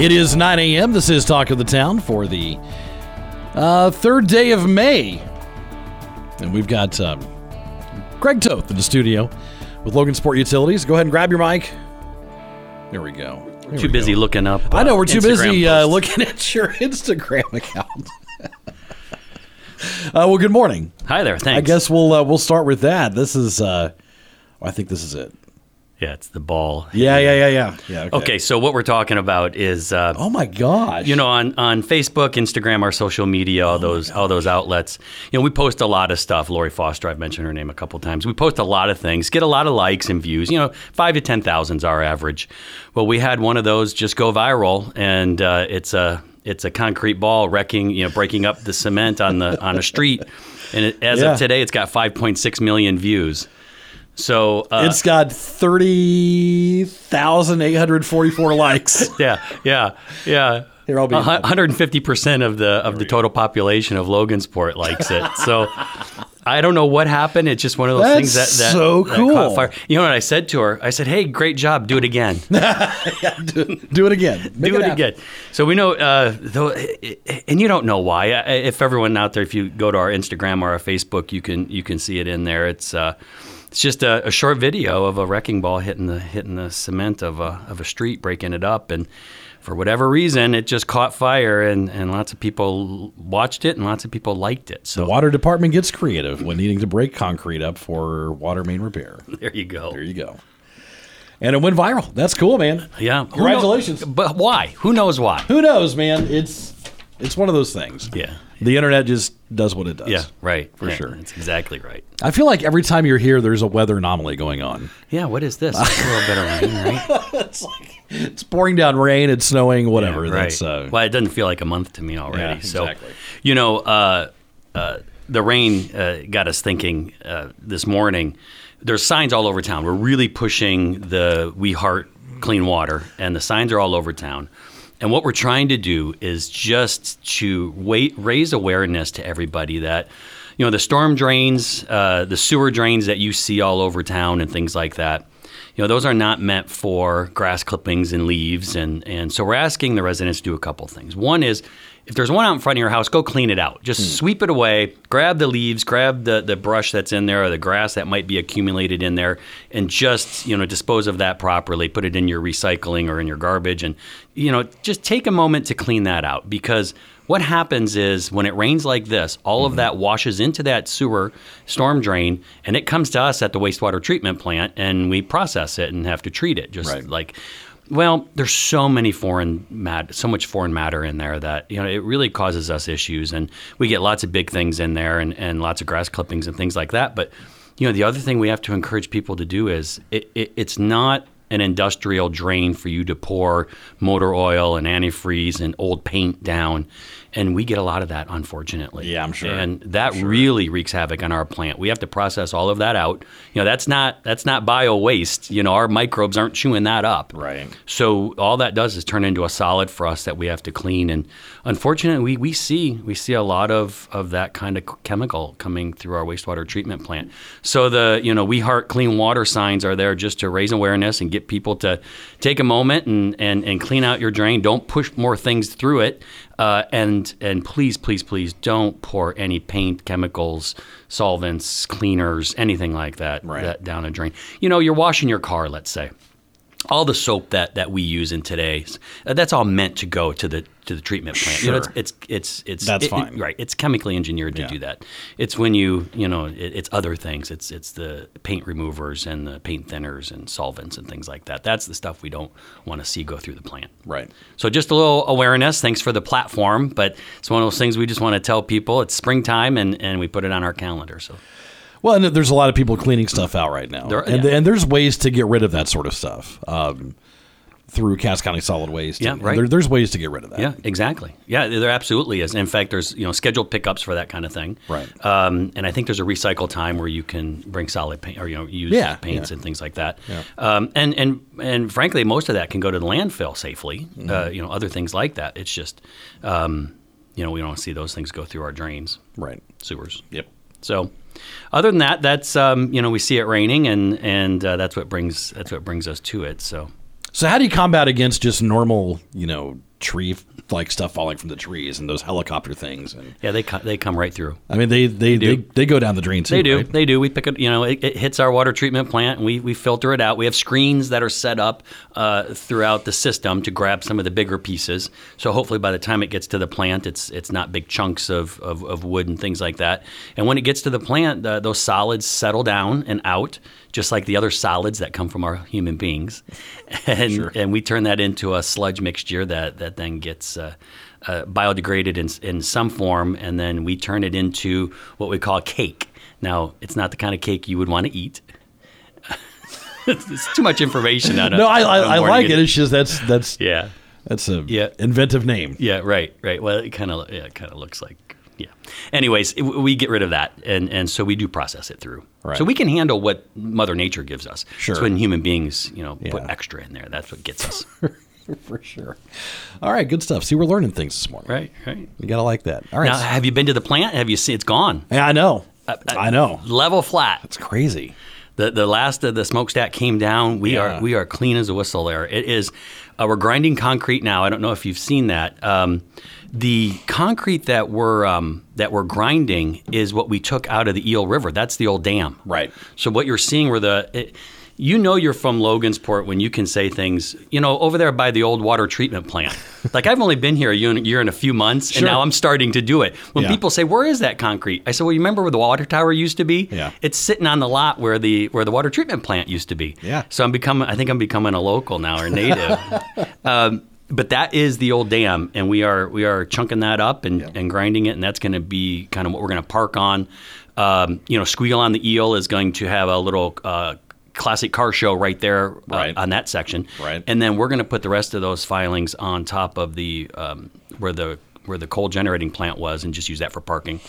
It is 9 a.m. This is Talk of the Town for the uh, third day of May. And we've got um, Greg Toth in the studio with Logansport Utilities. Go ahead and grab your mic. There we go. There too we busy go. looking up. I know uh, we're too Instagram busy uh, looking at your Instagram account. uh, well, good morning. Hi there. Thanks. I guess we'll uh, we'll start with that. This is, uh, I think this is it. Yeah, it's the ball. Yeah, yeah, yeah, yeah. Yeah. Okay, so what we're talking about is, uh, Oh my gosh. you know, on, on Facebook, Instagram, our social media, Oh all those all those outlets. You know, we post a lot of stuff. Lori Foster, I've mentioned her name a couple times. We post a lot of things, get a lot of likes and views. You know, five to ten thousand is our average. Well, we had one of those just go viral, and uh, it's a it's a concrete ball wrecking, you know, breaking up the cement on the on a street. And it, as Yeah. of today, it's got 5.6 million views. So uh, It's got 30,844 likes. Yeah, yeah, yeah. Here, I'll be- 150 percent of the of the total population of Logansport likes it. So I don't know what happened. It's just one of those That's things that, that so that cool. caught fire. You know what I said to her? I said, "Hey, great job. Do it again. Do it again. Make Do it happen. again." So we know, uh, though, and you don't know why. If everyone out there, if you go to our Instagram or our Facebook, you can you can see it in there. It's uh, it's just a, a short video of a wrecking ball hitting the hitting the cement of a of a street, breaking it up, and for whatever reason, it just caught fire, and, and lots of people watched it, and lots of people liked it. So The water department gets creative when needing to break concrete up for water main repair. there you go. There you go. And it went viral. That's cool, man. Yeah, Congratulations. but why? Who knows why? Who knows, man? It's it's one of those things. Yeah. The internet just does what it does. Yeah, right. For Yeah, sure. That's exactly right. I feel like every time you're here, there's a weather anomaly going on. Yeah, what is this? It's a little bit of rain, right? it's like it's pouring down rain, it's snowing, whatever. Yeah, right. uh, well, it doesn't feel like a month to me already. Yeah, so, exactly. you know, uh, uh, the rain uh, got us thinking uh, this morning. There's signs all over town. We're really pushing the We Heart Clean Water, and the signs are all over town. And what we're trying to do is just to wait, raise awareness to everybody that, you know, the storm drains, uh, the sewer drains that you see all over town and things like that you know, those are not meant for grass clippings and leaves. And, and so we're asking the residents to do a couple things. One is if there's one out in front of your house, go clean it out. Just hmm. sweep it away, grab the leaves, grab the, the brush that's in there or the grass that might be accumulated in there, and just, you know, dispose of that properly. Put it in your recycling or in your garbage. And, you know, just take a moment to clean that out because what happens is when it rains like this, all of hmm. that washes into that sewer storm drain and it comes to us at the wastewater treatment plant and we process it and have to treat it. Just Right. like, well, there's so many foreign mat, so much foreign matter in there that you know it really causes us issues, and we get lots of big things in there and, and lots of grass clippings and things like that. But you know, the other thing we have to encourage people to do is it, it, it's not an industrial drain for you to pour motor oil and antifreeze and old paint down. And we get a lot of that, unfortunately. Yeah, I'm sure. And that really wreaks havoc on our plant. We have to process all of that out. You know, that's not that's not bio waste. You know, our microbes aren't chewing that up. Right. So all that does is turn into a solid for us that we have to clean. And unfortunately, we, we see we see a lot of, of that kind of chemical coming through our wastewater treatment plant. So the you know we heart clean water signs are there just to raise awareness and get people to take a moment and, and, and clean out your drain. Don't push more things through it. Uh, and and please, please, please don't pour any paint, chemicals, solvents, cleaners, anything like that, Right. that down a drain. You know, you're washing your car, let's say all the soap that, that we use in today's uh, that's all meant to go to the to the treatment plant. You know, Sure. it's it's it's it's That's it- it- fine. right? It's chemically engineered to Yeah. do that. It's when you you know it, it's other things. It's it's the paint removers and the paint thinners and solvents and things like that. That's the stuff we don't want to see go through the plant. Right. So just a little awareness. Thanks for the platform, but it's one of those things we just want to tell people. It's springtime and and we put it on our calendar. So Well, and there's a lot of people cleaning stuff out right now, There- and, yeah. and there's ways to get rid of that sort of stuff. Um, through Cass County Solid Waste. Yeah, right. There, there's ways to get rid of that. Yeah, exactly. Yeah, there absolutely is. In fact, there's you know scheduled pickups for that kind of thing. Right. Um, and I think there's a recycle time where you can bring solid paint or you know use Yeah, paints yeah. and things like that. Yeah. Um, and and and frankly, most of that can go to the landfill safely. Mm-hmm. Uh, you know, other things like that. It's just, um, you know, we don't see those things go through our drains, Right. sewers. Yep. So, other than that, that's um, you know we see it raining, and and uh, that's what brings that's what brings us to it. So. So how do you combat against just normal, you know, tree like stuff falling from the trees and those helicopter things? And Yeah, they co- they come right through. I mean, they they they, do. they, go down the drain too. They do. right? They do. We pick it. You know, it, it hits our water treatment plant, and we we filter it out. We have screens that are set up uh, throughout the system to grab some of the bigger pieces. So hopefully, by the time it gets to the plant, it's it's not big chunks of of, of wood and things like that. And when it gets to the plant, uh, those solids settle down and out, just like the other solids that come from our human beings, and and we turn that into a sludge mixture that that then gets. Uh, uh, biodegraded in, in some form, and then we turn it into what we call cake. Now, it's not the kind of cake you would want to eat. it's, too much information on a No, I I, I like it. edition. It's just that's that's Yeah, that's a Yeah. inventive name. yeah, right, right. Well, it kind of yeah, it kind of looks like yeah. Anyways, it, we get rid of that, and and so we do process it through. Right. So we can handle what Mother Nature gives us. Sure. It's when human beings, you know, put extra in there. That's what gets us. for sure. All right, good stuff. See, we're learning things this morning. right, right. You gotta like that. All right. Now, have you been to the plant? Have you seen? It's gone. yeah, I know. uh, I know. Level flat. It's crazy. The the last of the smokestack came down. We Yeah. are we are clean as a whistle there. It is. Uh, we're grinding concrete now. I don't know if you've seen that. Um, the concrete that we're um, that we're grinding is what we took out of the Eel River. That's the old dam. Right. So what you're seeing where the it, you know you're from Logansport when you can say things, you know, over there by the old water treatment plant. like I've only been here a year, and a few months, Sure. and now I'm starting to do it. When Yeah. people say, "Where is that concrete?" I say, "Well, you remember where the water tower used to be? Yeah. It's sitting on the lot where the where the water treatment plant used to be. Yeah. So I'm becoming. I think I'm becoming a local now or native. um, but that is the old dam, and we are we are chunking that up and, and grinding it, and that's going to be kind of what we're going to park on. Um, you know, Squeal on the Eel is going to have a little. Uh, Classic car show right there uh, Right. on that section, Right. And then we're going to put the rest of those filings on top of the um, where the where the coal generating plant was, and just use that for parking.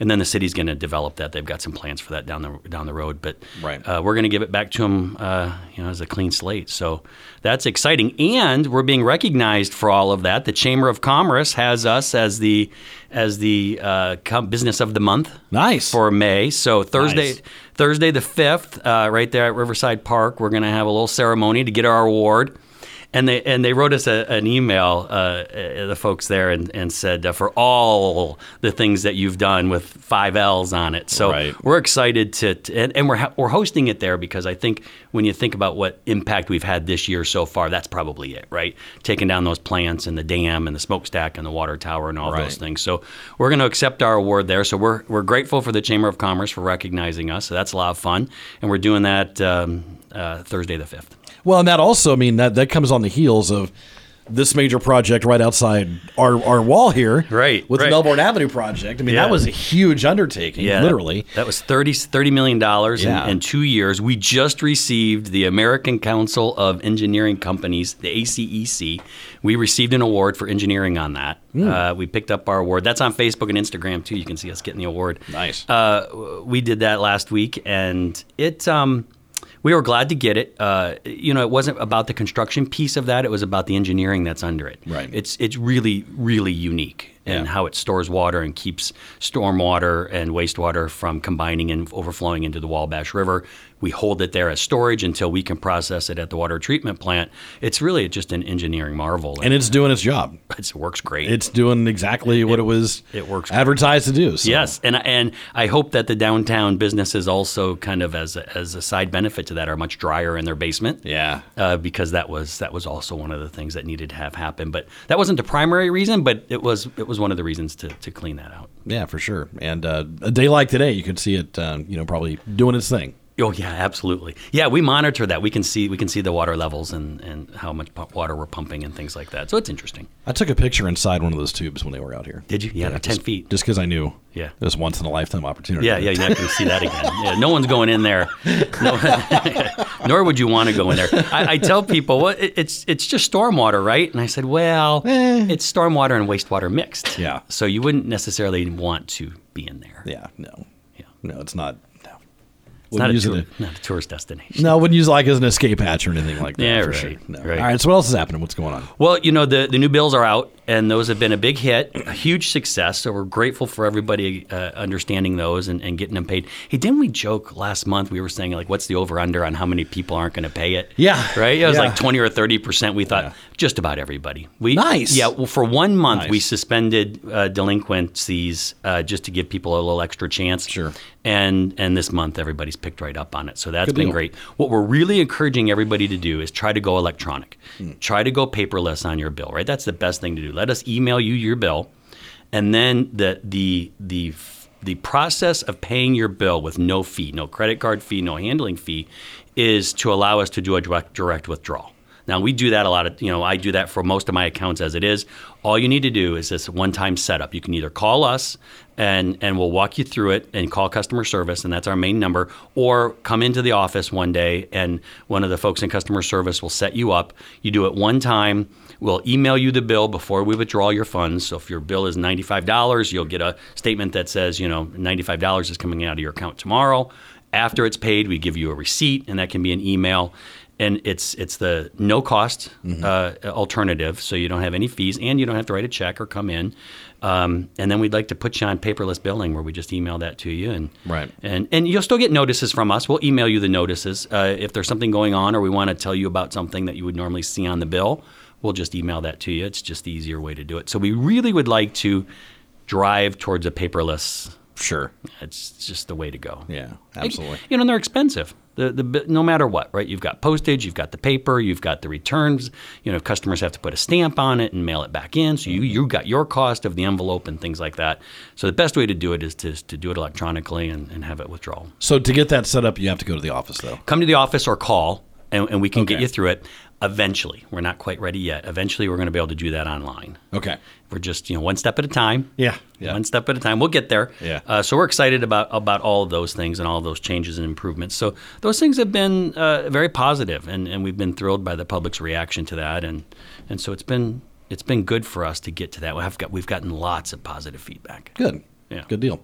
And then the city's going to develop that. They've got some plans for that down the down the road, but Right. uh, we're going to give it back to them, uh, you know, as a clean slate. So that's exciting, and we're being recognized for all of that. The Chamber of Commerce has us as the as the uh, com- business of the month Nice. for May. So Thursday, Nice. Thursday the fifth, uh, right there at Riverside Park, we're going to have a little ceremony to get our award. And they and they wrote us a, an email, uh, uh, the folks there, and, and said uh, for all the things that you've done with five L's on it. So Right. we're excited to, to and, and we're ha- we're hosting it there because I think when you think about what impact we've had this year so far, that's probably it, right? Taking down those plants and the dam and the smokestack and the water tower and all Right. those things. So we're going to accept our award there. So we're we're grateful for the Chamber of Commerce for recognizing us. So that's a lot of fun, and we're doing that um, uh, Thursday the fifth. Well, and that also, I mean, that, that comes on the heels of this major project right outside our, our wall here. Right, With the. Melbourne Avenue project. I mean, Yeah. that was a huge undertaking, literally. That, was 30, $30 million Yeah. in, in two years. We just received the American Council of Engineering Companies, the ACEC. We received an award for engineering on that. Hmm. Uh, we picked up our award. That's on Facebook and Instagram too. You can see us getting the award. Nice. Uh, we did that last week, and it. Um, we were glad to get it. Uh, you know, it wasn't about the construction piece of that; it was about the engineering that's under it. Right. It's it's really really unique Yeah. how it stores water and keeps stormwater and wastewater from combining and overflowing into the Wabash River. We hold it there as storage until we can process it at the water treatment plant. It's really just an engineering marvel, And it's doing its job. it's, it works great. It's doing exactly what it was it works. advertised to do. So. Yes, and and I hope that the downtown businesses also kind of as a, as a side benefit to that are much drier in their basement. Yeah. Uh, because that was that was also one of the things that needed to have happen, but that wasn't the primary reason, but it was it was one of the reasons to, to clean that out. Yeah, for sure. And uh, a day like today, you could see it, uh, you know, probably doing its thing. Oh yeah, absolutely. Yeah, we monitor that. We can see we can see the water levels and, and how much water we're pumping and things like that. So it's interesting. I took a picture inside one of those tubes when they were out here. Did you? Yeah, they're ten just, feet. Just because I knew. Yeah. It was once in a lifetime opportunity. Yeah, yeah, you're not going to see that again. Yeah, no one's going in there. No, nor would you want to go in there. I, I tell people, well, it, it's it's just stormwater, right? And I said, well, it's stormwater and wastewater mixed. Eh. Yeah. So you wouldn't necessarily want to be in there. Yeah. No. Yeah. No, it's not. It's not a, use it tour, a- not a tourist destination. no, wouldn't use it like as an escape hatch or anything like that. Yeah, right, sure. No. right. All right. So what else is happening? What's going on? Well, you know, the, the new bills are out, and those have been a big hit, a huge success. So we're grateful for everybody uh, understanding those and, and getting them paid. Hey, didn't we joke last month? We were saying, like, what's the over under on how many people aren't going to pay it? Yeah. Right? It was Yeah. like 20 or 30%. We thought Yeah. just about everybody. We, Nice. Yeah. Well, for one month, we suspended uh, delinquencies uh, just to give people a little extra chance. Sure. And, and this month, everybody's picked right up on it. So that's Good been deal. great. What we're really encouraging everybody to do is try to go electronic. Try to go paperless on your bill, right? That's the best thing to do. Let us email you your bill, and then the the the the process of paying your bill with no fee, no credit card fee, no handling fee, is to allow us to do a direct, direct withdrawal. Now we do that a lot of you know I do that for most of my accounts as it is. All you need to do is this one-time setup. You can either call us and and we'll walk you through it and call customer service and that's our main number or come into the office one day and one of the folks in customer service will set you up. You do it one time. We'll email you the bill before we withdraw your funds. So if your bill is $95, you'll get a statement that says, you know, $95 is coming out of your account tomorrow. After it's paid, we give you a receipt and that can be an email and it's it's the no cost uh, alternative, so you don't have any fees, and you don't have to write a check or come in. Um, and then we'd like to put you on paperless billing, where we just email that to you, and Right. and and you'll still get notices from us. We'll email you the notices uh, if there's something going on, or we want to tell you about something that you would normally see on the bill. We'll just email that to you. It's just the easier way to do it. So we really would like to drive towards a paperless. Sure. It's just the way to go. Yeah. Absolutely. You know, and they're expensive. The, the no matter what, right? You've got postage, you've got the paper, you've got the returns. You know, customers have to put a stamp on it and mail it back in. So you mm-hmm. you got your cost of the envelope and things like that. So the best way to do it is to, to do it electronically and, and have it withdrawal. So to get that set up, you have to go to the office, though. Come to the office or call, and, and we can get you through it. Eventually, we're not quite ready yet. Eventually, we're going to be able to do that online. Okay. We're just you know one step at a time. Yeah, yeah. One step at a time. We'll get there. Yeah. Uh, so we're excited about about all of those things and all of those changes and improvements. So those things have been uh, very positive, and, and we've been thrilled by the public's reaction to that, and and so it's been it's been good for us to get to that. We've got we've gotten lots of positive feedback. Good. Yeah. Good deal.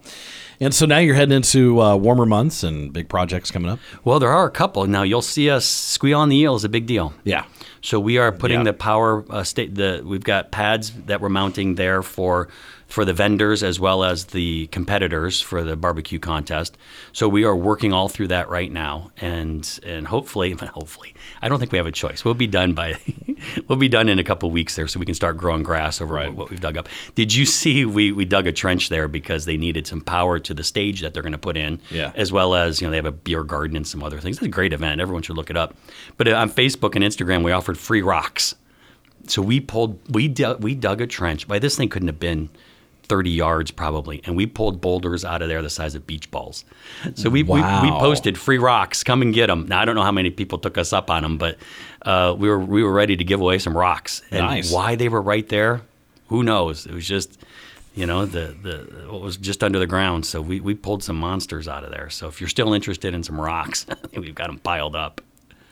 And so now you're heading into uh, warmer months and big projects coming up. Well, there are a couple now. You'll see us squeal on the eel is a big deal. Yeah. So we are putting Yeah. the power uh, state. The we've got pads that we're mounting there for for the vendors as well as the competitors for the barbecue contest. So we are working all through that right now, and and hopefully, hopefully, I don't think we have a choice. We'll be done by we'll be done in a couple weeks there, so we can start growing grass over Right. what, we've dug up. Did you see we we dug a trench there because they needed some power to the stage that they're going to put in, Yeah. as well as you know they have a beer garden and some other things. It's a great event. Everyone should look it up. But uh, on Facebook and Instagram, we offered free rocks. So we pulled we dug, we dug a trench. By this thing couldn't have been. 30 yards probably. And we pulled boulders out of there the size of beach balls. So we, we, we posted free rocks. Come and get them now i don't know how many people took us up on them but uh, we were we were ready to give away some rocks. And Nice. why they were right there who knows? It was just you know the the what was just under the ground. So we, we pulled some monsters out of there. So if you're still interested in some rocks we've got them piled up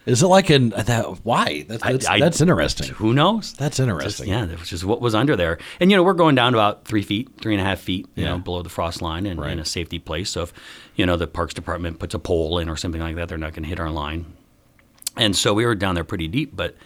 Is it like an that? Why? That's I- that's, I- that's interesting. who knows That's Just- interesting. yeah that is what was under there and you know we're going down to about three feet three and a half feet you Yeah. know below the frost line and Right. in a safety place so if you know the parks department puts a pole in or something like that they're not going to hit our line and so we were down there pretty deep but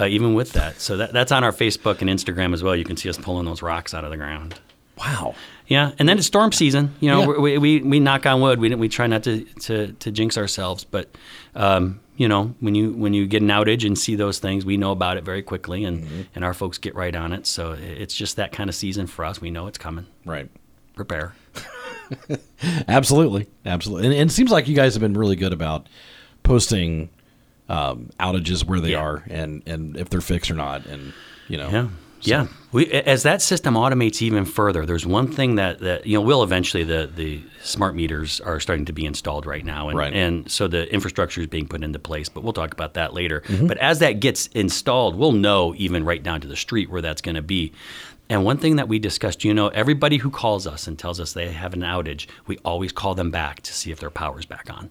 uh, even with that so that, that's on our facebook and instagram as well you can see us pulling those rocks out of the ground Wow. yeah, and then it's storm season. You know, Yeah. we, we we knock on wood. We didn't- we try not to, to, to jinx ourselves, but um, you know, when you when you get an outage and see those things, we know about it very quickly, and Mm-hmm. and our folks get right on it. So it's just that kind of season for us. We know it's coming. Right. Prepare. Absolutely. Absolutely. And, and it seems like you guys have been really good about posting um, outages where they Yeah. are and and if they're fixed or not, and you know. Yeah. So. Yeah, we, as that system automates even further, there's one thing that, that you know will eventually the, the smart meters are starting to be installed right now, and, Right. and so the infrastructure is being put into place. But we'll talk about that later. Mm-hmm. But as that gets installed, we'll know even right down to the street where that's going to be. And one thing that we discussed, you know, everybody who calls us and tells us they have an outage, we always call them back to see if their power's back on.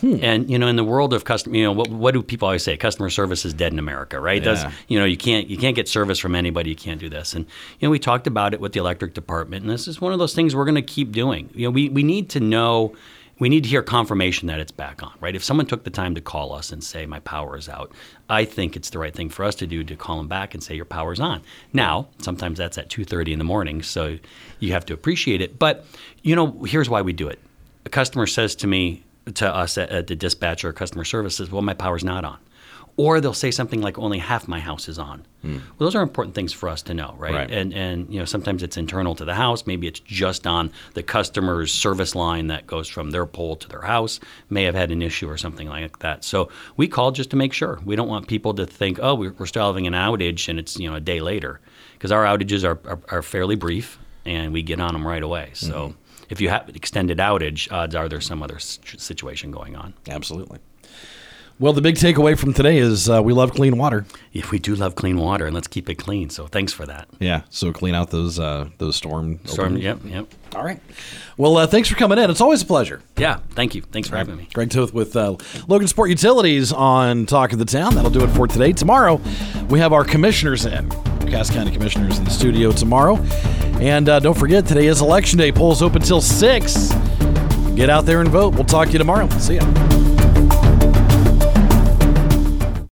Hmm. And you know, in the world of customer, you know, what, what do people always say? Customer service is dead in America, right? Does Yeah. you know you can't you can't get service from anybody. You can't do this. And you know, we talked about it with the electric department, and this is one of those things we're going to keep doing. You know, we we need to know. We need to hear confirmation that it's back on, right? If someone took the time to call us and say my power is out, I think it's the right thing for us to do to call them back and say your power's on. Now, sometimes that's at 2:30 in the morning, so you have to appreciate it. But you know, here's why we do it. A customer says to me, to us at, at the dispatcher or customer service says, well, my power's not on. Or they'll say something like only half my house is on. Hmm. Well, those are important things for us to know, right? Right. And and you know sometimes it's internal to the house. Maybe it's just on the customer's service line that goes from their pole to their house. May have had an issue or something like that. So we call just to make sure. We don't want people to think, oh, we're, we're still having an outage and it's you know a day later, because our outages are, are are fairly brief and we get on them right away. So. Mm-hmm. If you have extended outage, odds are there's some other situation going on. Absolutely. Well, the big takeaway from today is uh, we love clean water. Yeah, we do love clean water, and let's keep it clean. So thanks for that. Yeah. So clean out those uh, those storm. Storm, openings. yep, yep. All right. Well, uh, thanks for coming in. It's always a pleasure. Yeah, thank you. Thanks for having me. Greg Toth with uh, Logansport Utilities on Talk of the Town. That'll do it for today. Tomorrow, we have our commissioners in. Cass County commissioners in the studio tomorrow. And uh, don't forget, today is Election Day. Polls open till 6. Get out there and vote. We'll talk to you tomorrow. See ya.